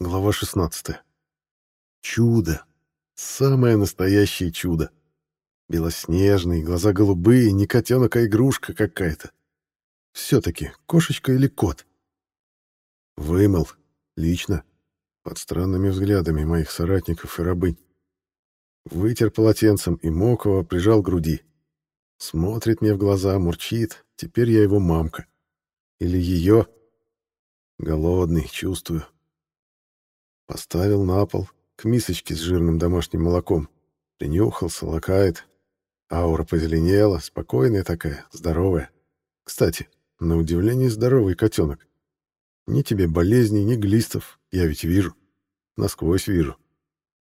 Глава 16. Чудо. Самое настоящее чудо. Белоснежный, глаза голубые, не котенок, а игрушка какая-то. Все-таки кошечка или кот? Вымыл. Лично. Под странными взглядами моих соратников и рабынь. Вытер полотенцем и мокого прижал к груди. Смотрит мне в глаза, мурчит. Теперь я его мамка. Или ее. Голодный, чувствую. Поставил на пол, к мисочке с жирным домашним молоком. Принюхался, лакает. Аура позеленела, спокойная такая, здоровая. Кстати, на удивление здоровый котенок. Ни тебе болезней, ни глистов, я ведь вижу. Насквозь вижу.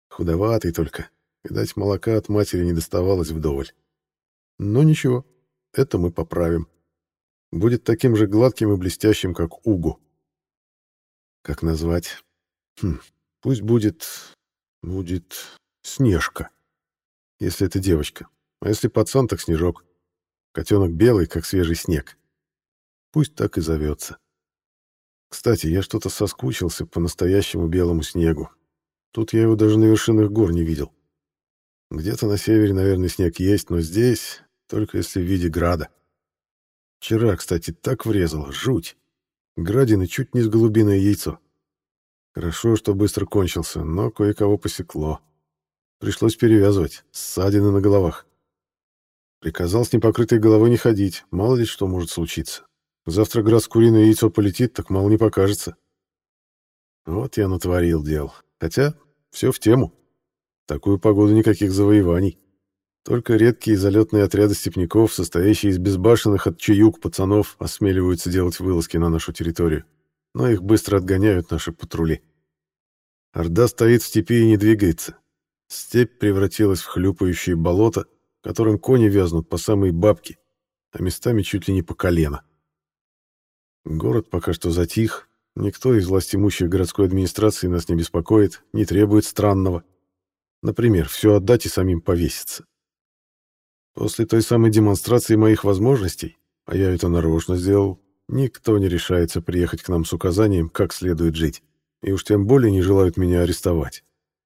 Худоватый только. Видать, молока от матери не доставалось вдоволь. Но ничего, это мы поправим. Будет таким же гладким и блестящим, как Угу. Как назвать? Хм, пусть будет... будет... Снежка. Если это девочка. А если пацан, так Снежок. Котенок белый, как свежий снег. Пусть так и зовется. Кстати, я что-то соскучился по настоящему белому снегу. Тут я его даже на вершинах гор не видел. Где-то на севере, наверное, снег есть, но здесь только если в виде града. Вчера, кстати, так врезал, жуть. Градины чуть не с голубиное яйцо. Хорошо, что быстро кончился, но кое-кого посекло. Пришлось перевязывать, ссадины на головах. Приказал с непокрытой головой не ходить, мало ли что может случиться. Завтра град с куриное яйцо полетит, так мало не покажется. Вот я натворил дел. Хотя все в тему. В такую погоду никаких завоеваний. Только редкие залетные отряды степняков, состоящие из безбашенных от чаюк пацанов, осмеливаются делать вылазки на нашу территорию но их быстро отгоняют наши патрули. Орда стоит в степи и не двигается. Степь превратилась в хлюпающее болото, которым кони вязнут по самые бабки, а местами чуть ли не по колено. Город пока что затих, никто из властимущих городской администрации нас не беспокоит, не требует странного. Например, все отдать и самим повеситься. После той самой демонстрации моих возможностей, а я это нарочно сделал, Никто не решается приехать к нам с указанием, как следует жить. И уж тем более не желают меня арестовать.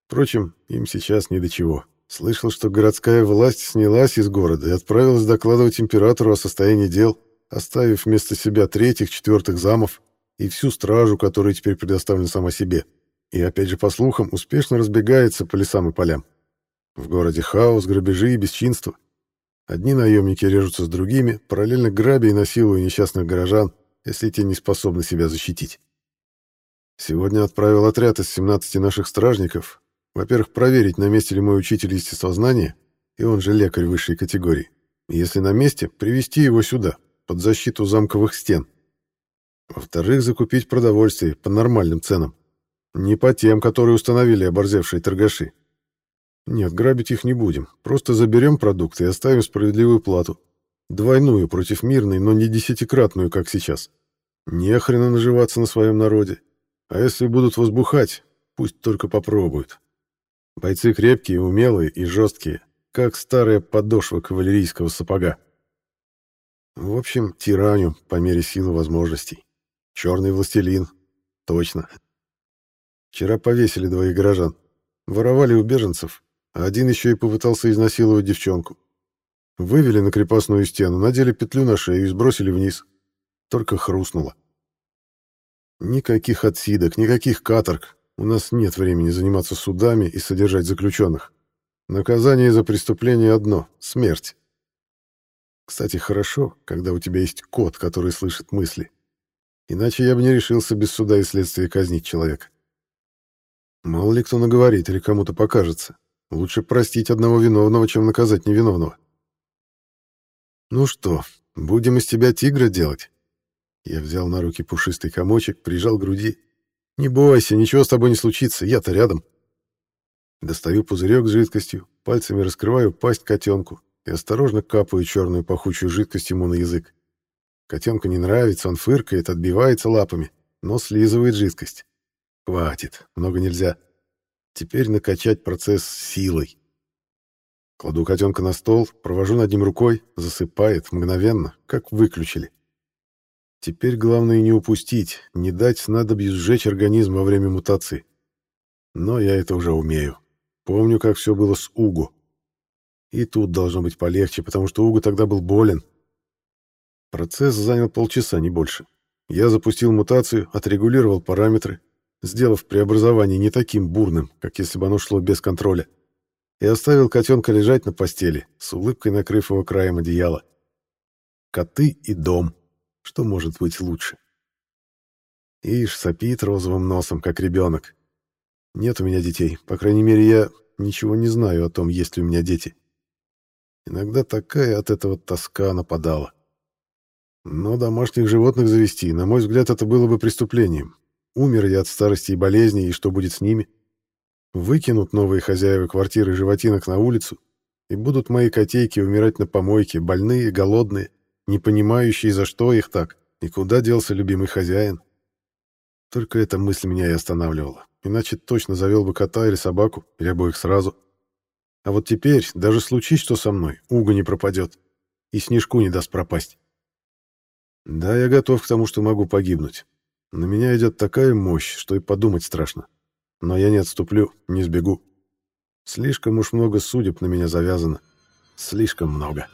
Впрочем, им сейчас ни до чего. Слышал, что городская власть снялась из города и отправилась докладывать императору о состоянии дел, оставив вместо себя третьих, четвертых замов и всю стражу, которая теперь предоставлена сама себе. И опять же, по слухам, успешно разбегается по лесам и полям. В городе хаос, грабежи и бесчинство. Одни наемники режутся с другими, параллельно грабя и насилуя несчастных горожан, если те не способны себя защитить. Сегодня отправил отряд из 17 наших стражников, во-первых, проверить, на месте ли мой учитель естествознания, и он же лекарь высшей категории. Если на месте, привести его сюда, под защиту замковых стен. Во-вторых, закупить продовольствие по нормальным ценам. Не по тем, которые установили оборзевшие торгаши. Нет, грабить их не будем. Просто заберем продукты и оставим справедливую плату. Двойную против мирной, но не десятикратную, как сейчас. Не хрена наживаться на своем народе. А если будут возбухать, пусть только попробуют. Бойцы крепкие, умелые и жесткие, как старая подошва кавалерийского сапога. В общем, тираню по мере силы возможностей. Черный властелин. Точно. Вчера повесили двоих горожан. Воровали у беженцев, один еще и попытался изнасиловать девчонку. Вывели на крепостную стену, надели петлю на шею и сбросили вниз. Только хрустнуло. Никаких отсидок, никаких каторг. У нас нет времени заниматься судами и содержать заключенных. Наказание за преступление одно — смерть. Кстати, хорошо, когда у тебя есть кот, который слышит мысли. Иначе я бы не решился без суда и следствия казнить человека. Мало ли кто наговорит или кому-то покажется. Лучше простить одного виновного, чем наказать невиновного. Ну что, будем из тебя тигра делать? Я взял на руки пушистый комочек, прижал к груди. Не бойся, ничего с тобой не случится, я-то рядом. Достаю пузырек с жидкостью, пальцами раскрываю пасть котенку и осторожно капаю черную пахучую жидкость ему на язык. Котенку не нравится, он фыркает, отбивается лапами, но слизывает жидкость. Хватит, много нельзя. Теперь накачать процесс силой. Кладу котенка на стол, провожу над ним рукой, засыпает мгновенно, как выключили. Теперь главное не упустить, не дать снадобью сжечь организм во время мутации. Но я это уже умею. Помню, как все было с Угу. И тут должно быть полегче, потому что Угу тогда был болен. Процесс занял полчаса, не больше. Я запустил мутацию, отрегулировал параметры, сделав преобразование не таким бурным, как если бы оно шло без контроля, и оставил котенка лежать на постели, с улыбкой накрыв его краем одеяла. Коты и дом. Что может быть лучше? Ишь, сопит розовым носом, как ребенок. Нет у меня детей. По крайней мере, я ничего не знаю о том, есть ли у меня дети. Иногда такая от этого тоска нападала. Но домашних животных завести, на мой взгляд, это было бы преступлением. Умер я от старости и болезней, и что будет с ними? Выкинут новые хозяева квартиры животинок на улицу, и будут мои котейки умирать на помойке, больные, голодные, не понимающие, за что их так, и куда делся любимый хозяин. Только эта мысль меня и останавливала. Иначе точно завел бы кота или собаку, или обоих сразу. А вот теперь, даже случись что со мной, Уга не пропадет. И снежку не даст пропасть. Да, я готов к тому, что могу погибнуть. На меня идет такая мощь, что и подумать страшно. Но я не отступлю, не сбегу. Слишком уж много судеб на меня завязано. Слишком много.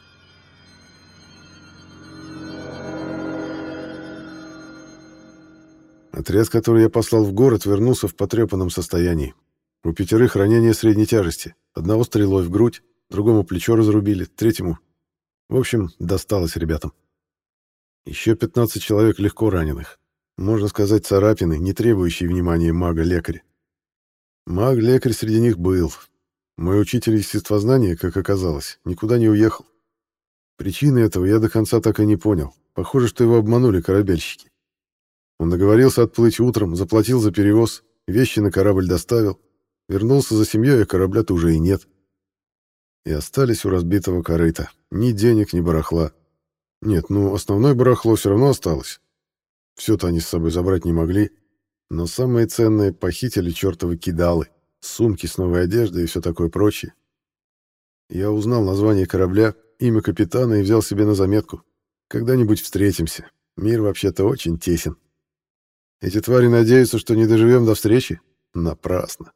Отряд, который я послал в город, вернулся в потрепанном состоянии. У пятерых ранения средней тяжести. Одного стрелой в грудь, другому плечо разрубили, третьему... В общем, досталось ребятам. Еще 15 человек легко раненых. Можно сказать, царапины, не требующие внимания мага-лекаря. Маг-лекарь среди них был. Мой учитель естествознания, как оказалось, никуда не уехал. Причины этого я до конца так и не понял. Похоже, что его обманули корабельщики. Он договорился отплыть утром, заплатил за перевоз, вещи на корабль доставил. Вернулся за семьей, а корабля-то уже и нет. И остались у разбитого корыта. Ни денег, ни барахла. Нет, ну, основное барахло все равно осталось. Все-то они с собой забрать не могли. Но самое ценное похитили чертовы кидалы, сумки с новой одеждой и все такое прочее. Я узнал название корабля, имя капитана и взял себе на заметку. Когда-нибудь встретимся. Мир вообще-то очень тесен. Эти твари надеются, что не доживем до встречи? Напрасно.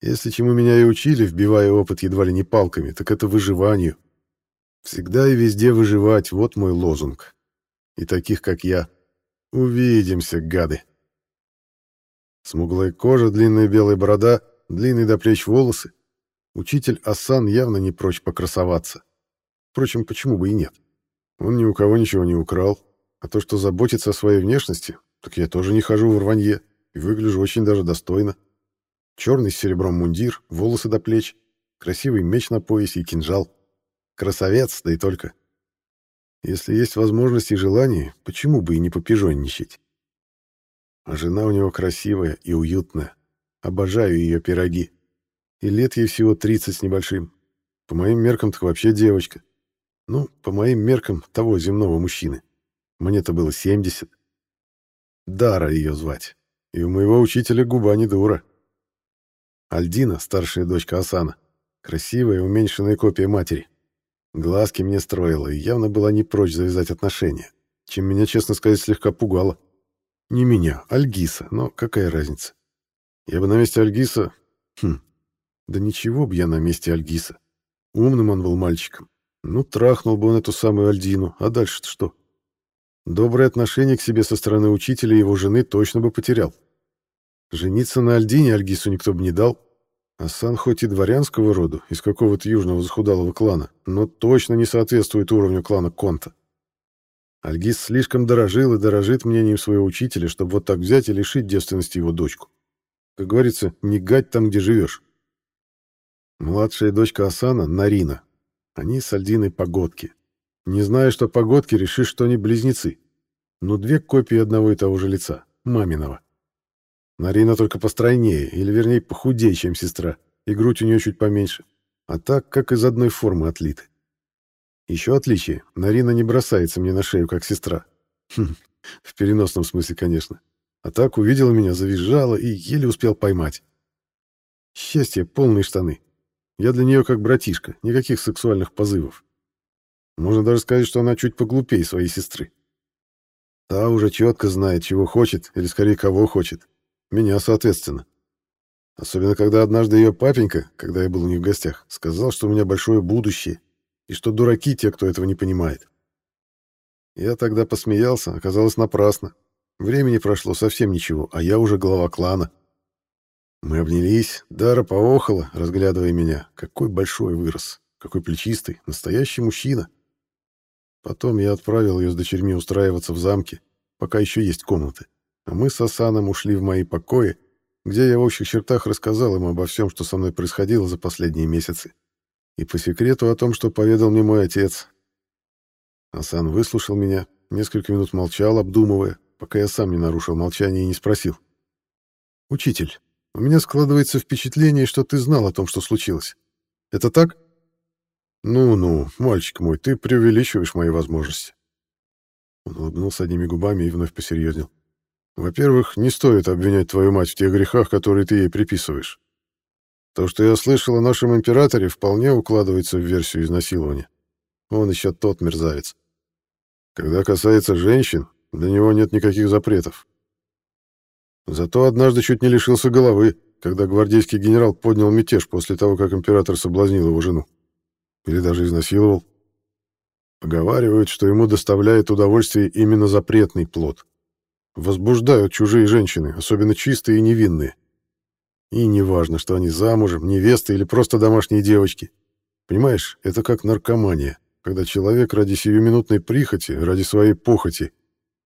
Если чему меня и учили, вбивая опыт едва ли не палками, так это выживанию. Всегда и везде выживать — вот мой лозунг. И таких, как я, Увидимся, гады. Смуглая кожа, длинная белая борода, длинные до плеч волосы. Учитель Асан явно не прочь покрасоваться. Впрочем, почему бы и нет? Он ни у кого ничего не украл. А то, что заботится о своей внешности, так я тоже не хожу в рванье и выгляжу очень даже достойно. Черный с серебром мундир, волосы до плеч, красивый меч на поясе и кинжал. Красавец, да и только. Если есть возможность и желание, почему бы и не попижонничать? А жена у него красивая и уютная. Обожаю ее пироги. И лет ей всего 30 с небольшим. По моим меркам так вообще девочка. Ну, по моим меркам того земного мужчины. Мне-то было 70. Дара ее звать. И у моего учителя губа не дура. Альдина, старшая дочка Асана, красивая уменьшенная копия матери. Глазки мне строила и явно была не прочь завязать отношения, чем меня, честно сказать, слегка пугало. Не меня, Альгиса, но какая разница? Я бы на месте Альгиса... Хм, да ничего бы я на месте Альгиса. Умным он был мальчиком. Ну, трахнул бы он эту самую Альдину, а дальше-то что? Доброе отношение к себе со стороны учителя и его жены точно бы потерял. Жениться на Альдине Альгису никто бы не дал, Асан хоть и дворянского рода, из какого-то южного захудалого клана, но точно не соответствует уровню клана Конта. Альгиз слишком дорожил и дорожит мнением своего учителя, чтобы вот так взять и лишить девственности его дочку. Как говорится, не гать там, где живешь. Младшая дочка Асана, Нарина. Они с Альдиной погодки. Не зная, что погодки, решишь, что они близнецы. Но две копии одного и того же лица, маминого. Нарина только постройнее, или вернее похудее, чем сестра, и грудь у нее чуть поменьше. А так, как из одной формы отлиты. Еще отличие. Нарина не бросается мне на шею, как сестра. Хм, в переносном смысле, конечно. А так увидела меня, завизжала и еле успел поймать. Счастье, полные штаны. Я для нее как братишка, никаких сексуальных позывов. Можно даже сказать, что она чуть поглупее своей сестры. Та уже четко знает, чего хочет, или скорее кого хочет. Меня, соответственно. Особенно, когда однажды ее папенька, когда я был у них в гостях, сказал, что у меня большое будущее, и что дураки те, кто этого не понимает. Я тогда посмеялся, оказалось напрасно. Времени прошло совсем ничего, а я уже глава клана. Мы обнялись, Дара поохала, разглядывая меня. Какой большой вырос, какой плечистый, настоящий мужчина. Потом я отправил ее с дочерьми устраиваться в замке, пока еще есть комнаты. А мы с Асаном ушли в мои покои, где я в общих чертах рассказал ему обо всем, что со мной происходило за последние месяцы. И по секрету о том, что поведал мне мой отец. Асан выслушал меня, несколько минут молчал, обдумывая, пока я сам не нарушил молчание и не спросил. «Учитель, у меня складывается впечатление, что ты знал о том, что случилось. Это так?» «Ну-ну, мальчик мой, ты преувеличиваешь мои возможности». Он улыбнулся одними губами и вновь посерьезнел. «Во-первых, не стоит обвинять твою мать в тех грехах, которые ты ей приписываешь. То, что я слышал о нашем императоре, вполне укладывается в версию изнасилования. Он еще тот мерзавец. Когда касается женщин, для него нет никаких запретов. Зато однажды чуть не лишился головы, когда гвардейский генерал поднял мятеж после того, как император соблазнил его жену. Или даже изнасиловал. Поговаривают, что ему доставляет удовольствие именно запретный плод. Возбуждают чужие женщины, особенно чистые и невинные. И неважно, что они замужем, невесты или просто домашние девочки. Понимаешь, это как наркомания, когда человек ради сиюминутной прихоти, ради своей похоти,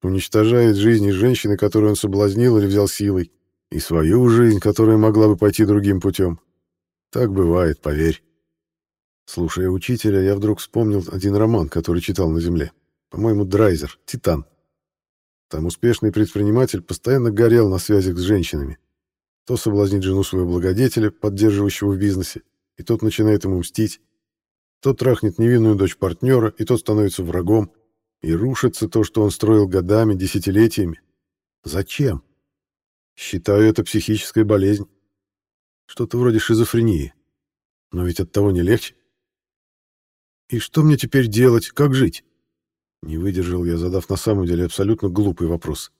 уничтожает жизнь женщины, которую он соблазнил или взял силой, и свою жизнь, которая могла бы пойти другим путем. Так бывает, поверь. Слушая учителя, я вдруг вспомнил один роман, который читал на земле. По-моему, Драйзер, «Титан». Там успешный предприниматель постоянно горел на связях с женщинами. То соблазнит жену своего благодетеля, поддерживающего в бизнесе, и тот начинает ему мстить. То трахнет невинную дочь партнера, и тот становится врагом. И рушится то, что он строил годами, десятилетиями. Зачем? Считаю это психической болезнь. Что-то вроде шизофрении. Но ведь от того не легче. И что мне теперь делать? Как жить? Не выдержал я, задав на самом деле абсолютно глупый вопрос.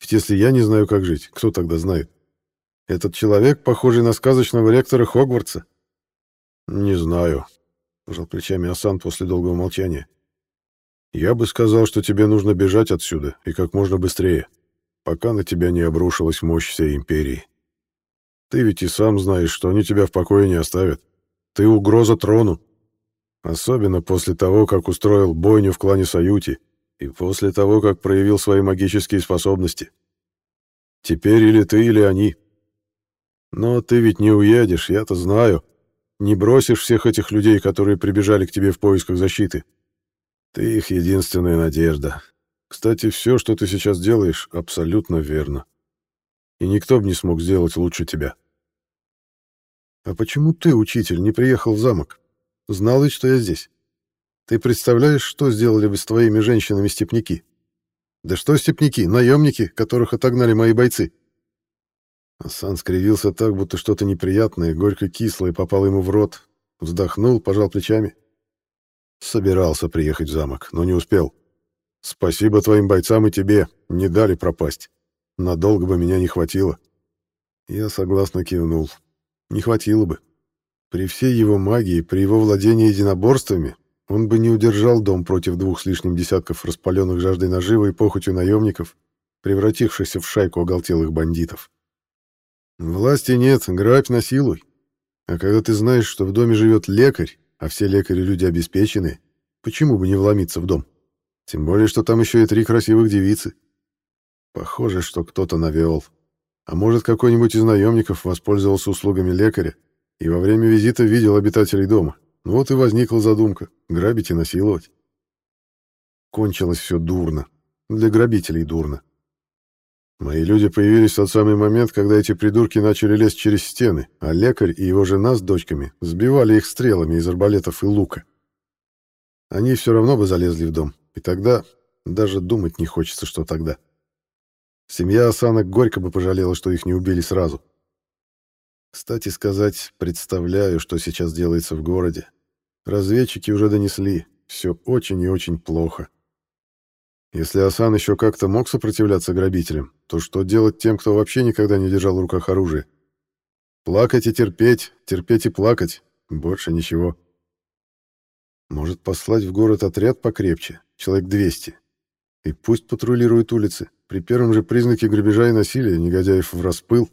Ведь если я не знаю, как жить, кто тогда знает? Этот человек, похожий на сказочного ректора Хогвартса? Не знаю, пожал плечами Асан после долгого молчания. Я бы сказал, что тебе нужно бежать отсюда и как можно быстрее, пока на тебя не обрушилась мощь всей империи. Ты ведь и сам знаешь, что они тебя в покое не оставят. Ты угроза трону. Особенно после того, как устроил бойню в клане Саюти и после того, как проявил свои магические способности. Теперь или ты, или они. Но ты ведь не уедешь, я-то знаю. Не бросишь всех этих людей, которые прибежали к тебе в поисках защиты. Ты их единственная надежда. Кстати, все, что ты сейчас делаешь, абсолютно верно. И никто бы не смог сделать лучше тебя. А почему ты, учитель, не приехал в замок? Знал ведь, что я здесь. Ты представляешь, что сделали бы с твоими женщинами степняки? Да что степняки, наемники, которых отогнали мои бойцы. Асан скривился так, будто что-то неприятное, горько-кислое попало ему в рот. Вздохнул, пожал плечами. Собирался приехать в замок, но не успел. Спасибо твоим бойцам и тебе, не дали пропасть. Надолго бы меня не хватило. Я согласно кивнул. Не хватило бы. При всей его магии, при его владении единоборствами, он бы не удержал дом против двух с лишним десятков распаленных жаждой наживы и похотью наемников, превратившихся в шайку оголтелых бандитов. Власти нет, грабь насилуй. А когда ты знаешь, что в доме живет лекарь, а все лекари люди обеспеченные, почему бы не вломиться в дом? Тем более, что там еще и три красивых девицы. Похоже, что кто-то навел. А может, какой-нибудь из наемников воспользовался услугами лекаря и во время визита видел обитателей дома. Вот и возникла задумка — грабить и насиловать. Кончилось все дурно. Для грабителей дурно. Мои люди появились в тот самый момент, когда эти придурки начали лезть через стены, а лекарь и его жена с дочками сбивали их стрелами из арбалетов и лука. Они все равно бы залезли в дом, и тогда даже думать не хочется, что тогда. Семья осанок горько бы пожалела, что их не убили сразу. Кстати сказать, представляю, что сейчас делается в городе. Разведчики уже донесли, все очень и очень плохо. Если Асан еще как-то мог сопротивляться грабителям, то что делать тем, кто вообще никогда не держал в руках оружие? Плакать и терпеть, терпеть и плакать. Больше ничего. Может, послать в город отряд покрепче, человек 200. И пусть патрулируют улицы. При первом же признаке грабежа и насилия негодяев в распыл.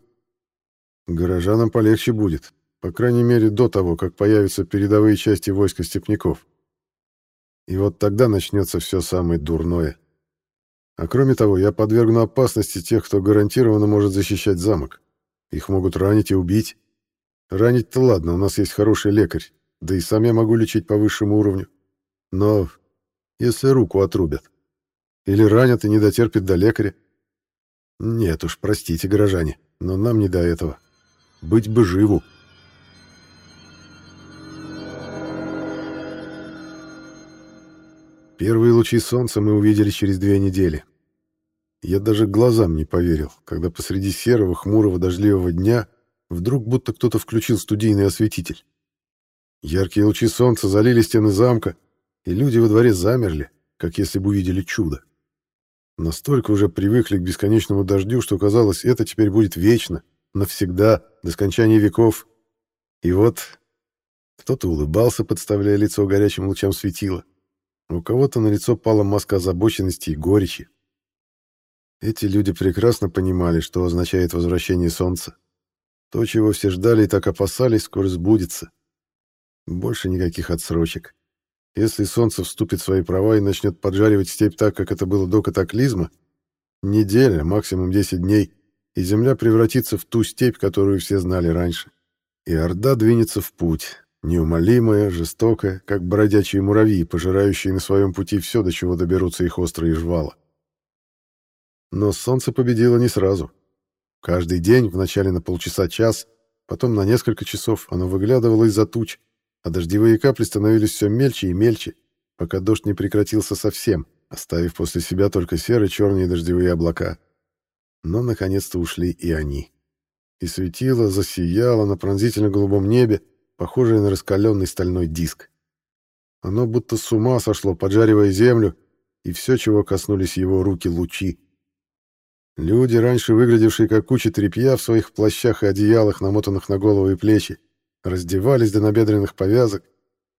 Горожанам полегче будет. По крайней мере, до того, как появятся передовые части войска степняков. И вот тогда начнется все самое дурное. А кроме того, я подвергну опасности тех, кто гарантированно может защищать замок. Их могут ранить и убить. Ранить-то ладно, у нас есть хороший лекарь, да и сам я могу лечить по высшему уровню. Но если руку отрубят, или ранят и не дотерпят до лекаря, нет уж, простите, горожане, но нам не до этого. Быть бы живу. Первые лучи солнца мы увидели через две недели. Я даже глазам не поверил, когда посреди серого, хмурого, дождливого дня вдруг будто кто-то включил студийный осветитель. Яркие лучи солнца залили стены замка, и люди во дворе замерли, как если бы увидели чудо. Настолько уже привыкли к бесконечному дождю, что казалось, это теперь будет вечно, навсегда, до скончания веков. И вот кто-то улыбался, подставляя лицо горячим лучам светила. У кого-то на лицо пала маска озабоченности и горечи. Эти люди прекрасно понимали, что означает возвращение солнца. То, чего все ждали и так опасались, скоро сбудется. Больше никаких отсрочек. Если солнце вступит в свои права и начнет поджаривать степь так, как это было до катаклизма, неделя, максимум 10 дней, и земля превратится в ту степь, которую все знали раньше. И Орда двинется в путь, неумолимая, жестокая, как бродячие муравьи, пожирающие на своем пути все, до чего доберутся их острые жвала. Но солнце победило не сразу. Каждый день, вначале на полчаса-час, потом на несколько часов, оно выглядывало из-за туч, а дождевые капли становились все мельче и мельче, пока дождь не прекратился совсем, оставив после себя только серые черные дождевые облака. Но наконец-то ушли и они. И светило засияло на пронзительно-голубом небе, похожее на раскаленный стальной диск. Оно будто с ума сошло, поджаривая землю, и все, чего коснулись его руки, лучи. Люди, раньше выглядевшие как куча тряпья в своих плащах и одеялах, намотанных на голову и плечи, раздевались до набедренных повязок,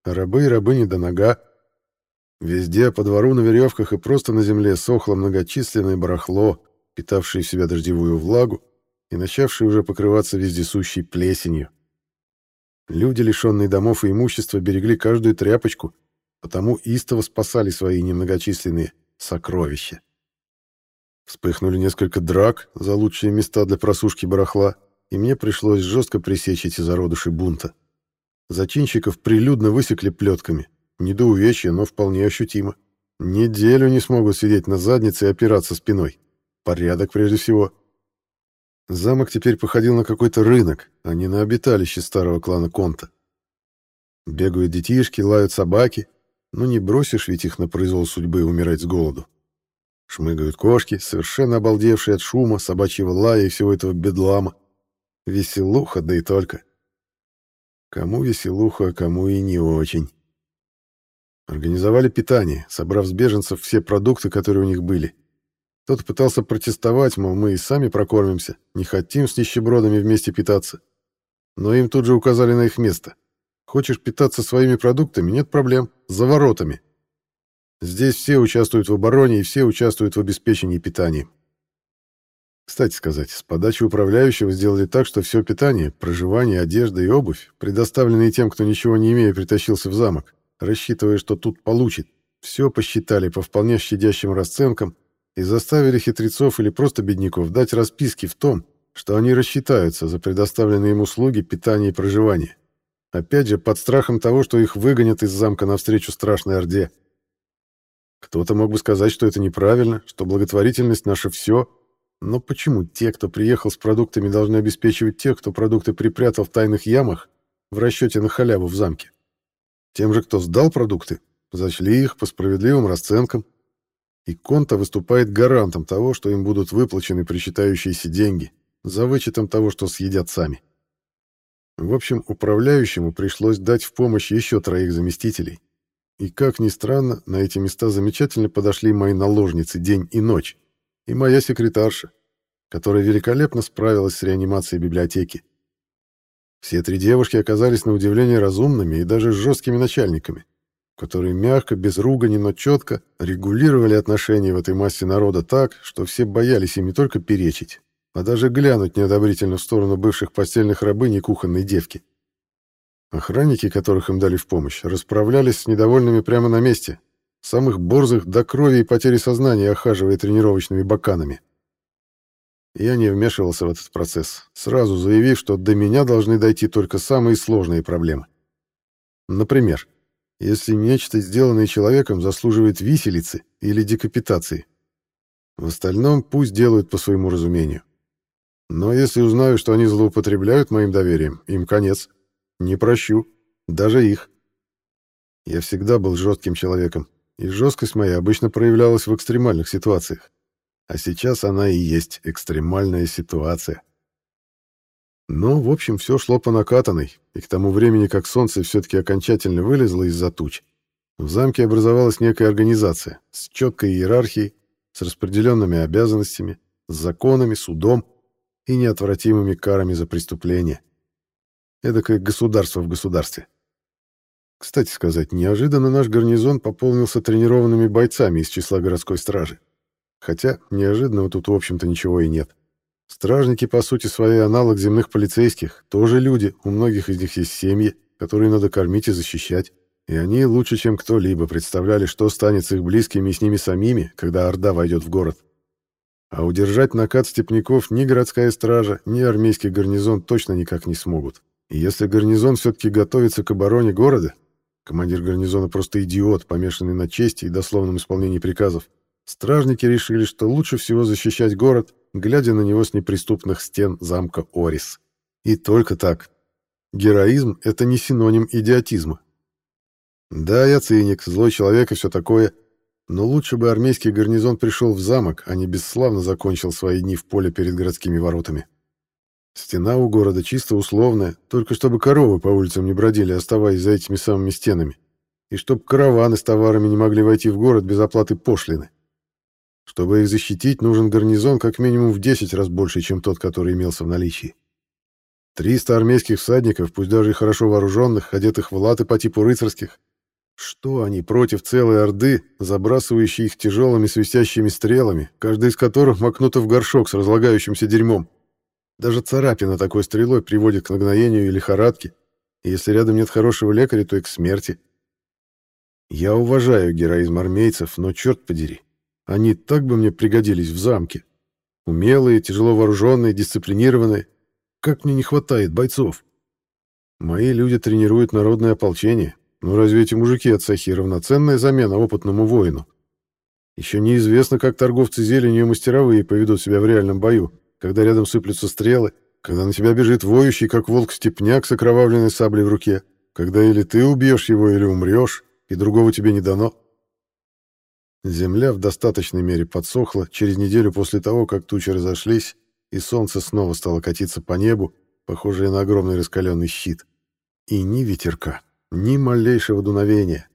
а рабы и рабыни до нога. Везде, по двору на веревках и просто на земле сохло многочисленное барахло, питавшее в себя дождевую влагу и начавшее уже покрываться вездесущей плесенью. Люди, лишенные домов и имущества, берегли каждую тряпочку, потому истово спасали свои немногочисленные сокровища. Вспыхнули несколько драк за лучшие места для просушки барахла, и мне пришлось жестко пресечь эти зародыши бунта. Зачинщиков прилюдно высекли плетками. Не до увечья, но вполне ощутимо. Неделю не смогут сидеть на заднице и опираться спиной. Порядок прежде всего. Замок теперь походил на какой-то рынок, а не на обиталище старого клана Конта. Бегают детишки, лают собаки. Ну не бросишь ведь их на произвол судьбы умирать с голоду. Шмыгают кошки, совершенно обалдевшие от шума, собачьего лая и всего этого бедлама. Веселуха, да и только. Кому веселуха, а кому и не очень. Организовали питание, собрав с беженцев все продукты, которые у них были. Кто-то пытался протестовать, мол, мы и сами прокормимся, не хотим с нищебродами вместе питаться. Но им тут же указали на их место. Хочешь питаться своими продуктами, нет проблем, за воротами. Здесь все участвуют в обороне и все участвуют в обеспечении питанием. Кстати сказать, с подачи управляющего сделали так, что все питание, проживание, одежда и обувь, предоставленные тем, кто ничего не имея притащился в замок, рассчитывая, что тут получит, все посчитали по вполне щадящим расценкам и заставили хитрецов или просто бедняков дать расписки в том, что они рассчитаются за предоставленные им услуги питания и проживания. Опять же, под страхом того, что их выгонят из замка навстречу страшной орде. Кто-то мог бы сказать, что это неправильно, что благотворительность наше все. Но почему те, кто приехал с продуктами, должны обеспечивать тех, кто продукты припрятал в тайных ямах в расчете на халяву в замке? Тем же, кто сдал продукты, зачли их по справедливым расценкам. И Конта выступает гарантом того, что им будут выплачены причитающиеся деньги, за вычетом того, что съедят сами. В общем, управляющему пришлось дать в помощь еще троих заместителей, и, как ни странно, на эти места замечательно подошли мои наложницы день и ночь, и моя секретарша, которая великолепно справилась с реанимацией библиотеки. Все три девушки оказались на удивление разумными и даже жесткими начальниками, которые мягко, без ругани, но четко регулировали отношения в этой массе народа так, что все боялись им не только перечить, а даже глянуть неодобрительно в сторону бывших постельных рабынь и кухонной девки. Охранники, которых им дали в помощь, расправлялись с недовольными прямо на месте, самых борзых до крови и потери сознания охаживая тренировочными баканами. Я не вмешивался в этот процесс, сразу заявив, что до меня должны дойти только самые сложные проблемы. Например, если нечто, сделанное человеком, заслуживает виселицы или декапитации. В остальном пусть делают по своему разумению. Но если узнаю, что они злоупотребляют моим доверием, им конец. Не прощу. Даже их. Я всегда был жестким человеком, и жесткость моя обычно проявлялась в экстремальных ситуациях. А сейчас она и есть экстремальная ситуация. Но, в общем, все шло по накатанной, и к тому времени, как солнце все-таки окончательно вылезло из-за туч, в замке образовалась некая организация с четкой иерархией, с распределенными обязанностями, с законами, судом и неотвратимыми карами за преступления. Эдакое государство в государстве. Кстати сказать, неожиданно наш гарнизон пополнился тренированными бойцами из числа городской стражи. Хотя неожиданного тут, в общем-то, ничего и нет. Стражники, по сути, своей аналог земных полицейских, тоже люди, у многих из них есть семьи, которые надо кормить и защищать. И они лучше, чем кто-либо, представляли, что станет с их близкими и с ними самими, когда Орда войдет в город. А удержать накат степняков ни городская стража, ни армейский гарнизон точно никак не смогут. И если гарнизон все-таки готовится к обороне города, командир гарнизона просто идиот, помешанный на чести и дословном исполнении приказов, Стражники решили, что лучше всего защищать город, глядя на него с неприступных стен замка Орис. И только так. Героизм — это не синоним идиотизма. Да, я циник, злой человек и все такое, но лучше бы армейский гарнизон пришел в замок, а не бесславно закончил свои дни в поле перед городскими воротами. Стена у города чисто условная, только чтобы коровы по улицам не бродили, оставаясь за этими самыми стенами, и чтобы караваны с товарами не могли войти в город без оплаты пошлины. Чтобы их защитить, нужен гарнизон как минимум в 10 раз больше, чем тот, который имелся в наличии. 300 армейских всадников, пусть даже и хорошо вооруженных, одетых в латы по типу рыцарских. Что они против целой орды, забрасывающей их тяжелыми свистящими стрелами, каждая из которых макнута в горшок с разлагающимся дерьмом? Даже царапина такой стрелой приводит к нагноению и лихорадке, и если рядом нет хорошего лекаря, то и к смерти. Я уважаю героизм армейцев, но черт подери, они так бы мне пригодились в замке. Умелые, тяжело вооруженные, дисциплинированные. Как мне не хватает бойцов. Мои люди тренируют народное ополчение. Но разве эти мужики от Сахи равноценная замена опытному воину? Еще неизвестно, как торговцы зеленью и мастеровые поведут себя в реальном бою, когда рядом сыплются стрелы, когда на тебя бежит воющий, как волк-степняк с окровавленной саблей в руке, когда или ты убьешь его, или умрешь, и другого тебе не дано. Земля в достаточной мере подсохла через неделю после того, как тучи разошлись, и солнце снова стало катиться по небу, похожее на огромный раскаленный щит. И ни ветерка, ни малейшего дуновения.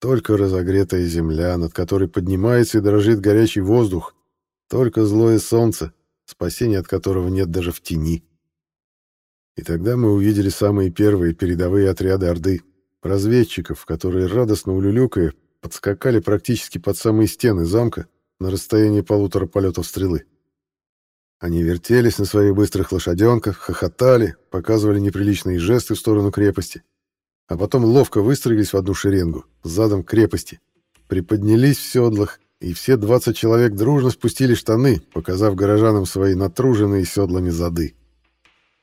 Только разогретая земля, над которой поднимается и дрожит горячий воздух. Только злое солнце, спасения от которого нет даже в тени. И тогда мы увидели самые первые передовые отряды Орды, разведчиков, которые, радостно улюлюкая, подскакали практически под самые стены замка на расстоянии полутора полетов стрелы. Они вертелись на своих быстрых лошаденках, хохотали, показывали неприличные жесты в сторону крепости, а потом ловко выстроились в одну шеренгу, задом крепости, приподнялись в седлах, и все 20 человек дружно спустили штаны, показав горожанам свои натруженные седлами зады.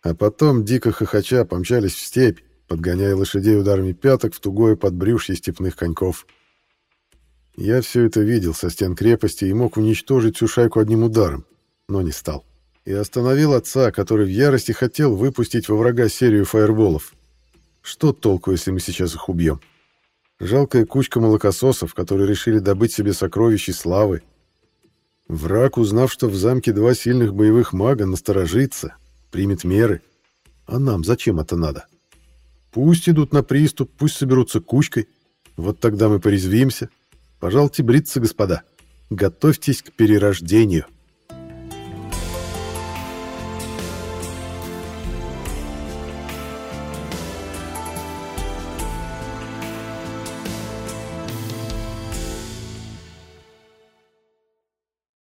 А потом, дико хохоча, помчались в степь, подгоняя лошадей ударами пяток в тугое подбрюшье степных коньков. Я все это видел со стен крепости и мог уничтожить всю шайку одним ударом, но не стал. И остановил отца, который в ярости хотел выпустить во врага серию фаерболов. Что толку, если мы сейчас их убьем? Жалкая кучка молокососов, которые решили добыть себе сокровища славы. Враг, узнав, что в замке два сильных боевых мага, насторожится, примет меры. А нам зачем это надо? Пусть идут на приступ, пусть соберутся кучкой. Вот тогда мы порезвимся. Пожалуйте бриться, господа. Готовьтесь к перерождению.